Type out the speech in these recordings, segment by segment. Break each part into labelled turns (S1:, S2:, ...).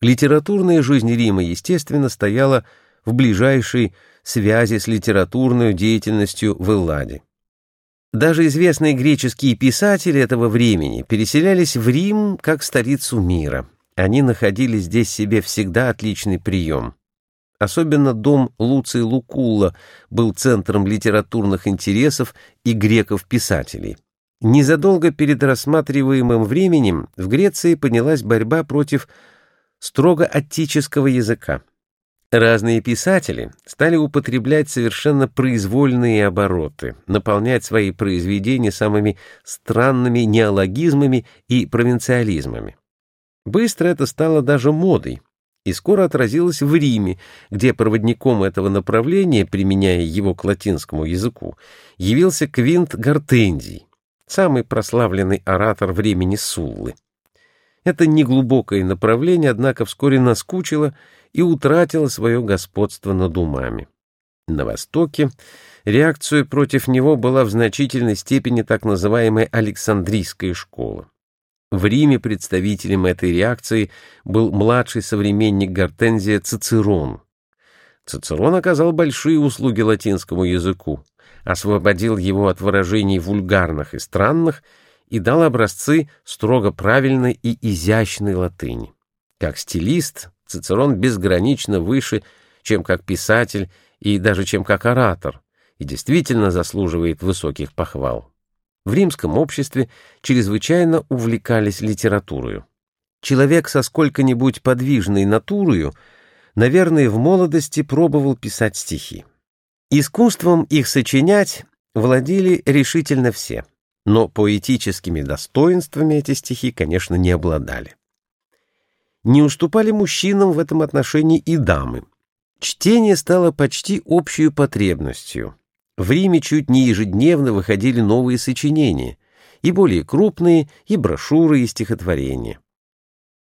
S1: Литературная жизнь Рима, естественно, стояла в ближайшей связи с литературной деятельностью в Элладе. Даже известные греческие писатели этого времени переселялись в Рим как столицу мира. Они находили здесь себе всегда отличный прием. Особенно дом Луций Лукулла был центром литературных интересов и греков-писателей. Незадолго перед рассматриваемым временем в Греции поднялась борьба против строго аттического языка. Разные писатели стали употреблять совершенно произвольные обороты, наполнять свои произведения самыми странными неологизмами и провинциализмами. Быстро это стало даже модой, и скоро отразилось в Риме, где проводником этого направления, применяя его к латинскому языку, явился Квинт Гортензий, самый прославленный оратор времени Суллы. Это неглубокое направление, однако, вскоре наскучило и утратило свое господство над умами. На Востоке реакция против него была в значительной степени так называемая Александрийская школа. В Риме представителем этой реакции был младший современник Гортензия Цицерон. Цицерон оказал большие услуги латинскому языку, освободил его от выражений вульгарных и странных и дал образцы строго правильной и изящной латыни. Как стилист Цицерон безгранично выше, чем как писатель и даже чем как оратор, и действительно заслуживает высоких похвал в римском обществе чрезвычайно увлекались литературой. Человек со сколько-нибудь подвижной натурою, наверное, в молодости пробовал писать стихи. Искусством их сочинять владели решительно все, но поэтическими достоинствами эти стихи, конечно, не обладали. Не уступали мужчинам в этом отношении и дамы. Чтение стало почти общей потребностью, в Риме чуть не ежедневно выходили новые сочинения, и более крупные, и брошюры, и стихотворения.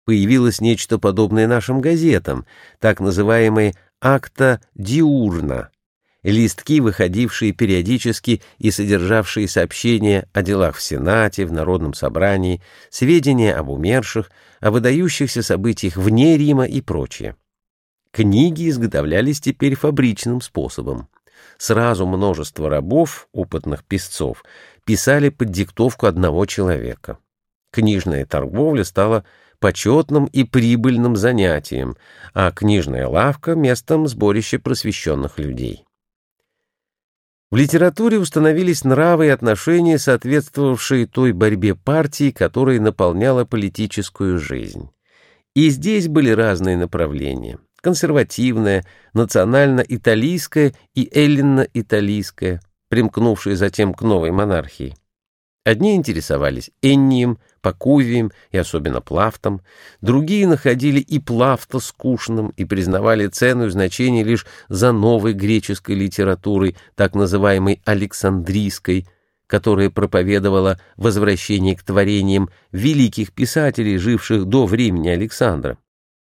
S1: Появилось нечто подобное нашим газетам, так называемые «акта диурна», листки, выходившие периодически и содержавшие сообщения о делах в Сенате, в Народном собрании, сведения об умерших, о выдающихся событиях вне Рима и прочее. Книги изготовлялись теперь фабричным способом сразу множество рабов, опытных писцов, писали под диктовку одного человека. Книжная торговля стала почетным и прибыльным занятием, а книжная лавка — местом сборища просвещенных людей. В литературе установились нравы и отношения, соответствовавшие той борьбе партии, которая наполняла политическую жизнь. И здесь были разные направления консервативная, национально-италийская и эллино-италийская, примкнувшие затем к новой монархии. Одни интересовались Эннием, Пакувием и особенно Плафтом, другие находили и Плафта скучным и признавали цену и значение лишь за новой греческой литературой, так называемой Александрийской, которая проповедовала возвращение к творениям великих писателей, живших до времени Александра.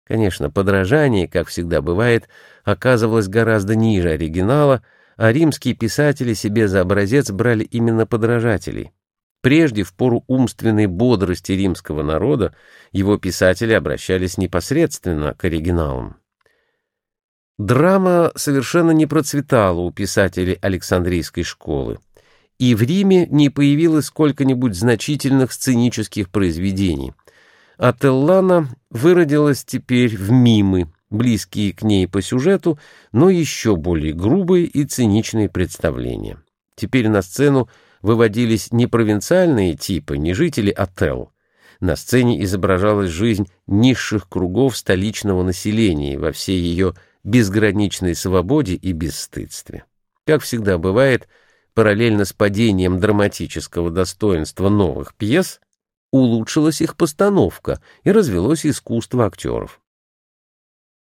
S1: Конечно, подражание, как всегда бывает, оказывалось гораздо ниже оригинала, а римские писатели себе за образец брали именно подражателей. Прежде, в пору умственной бодрости римского народа, его писатели обращались непосредственно к оригиналам. Драма совершенно не процветала у писателей Александрийской школы, и в Риме не появилось сколько-нибудь значительных сценических произведений — Ателлана выродилась теперь в мимы, близкие к ней по сюжету, но еще более грубые и циничные представления. Теперь на сцену выводились не провинциальные типы, не жители Отел. На сцене изображалась жизнь низших кругов столичного населения во всей ее безграничной свободе и бесстыдстве. Как всегда бывает, параллельно с падением драматического достоинства новых пьес, улучшилась их постановка и развелось искусство актеров.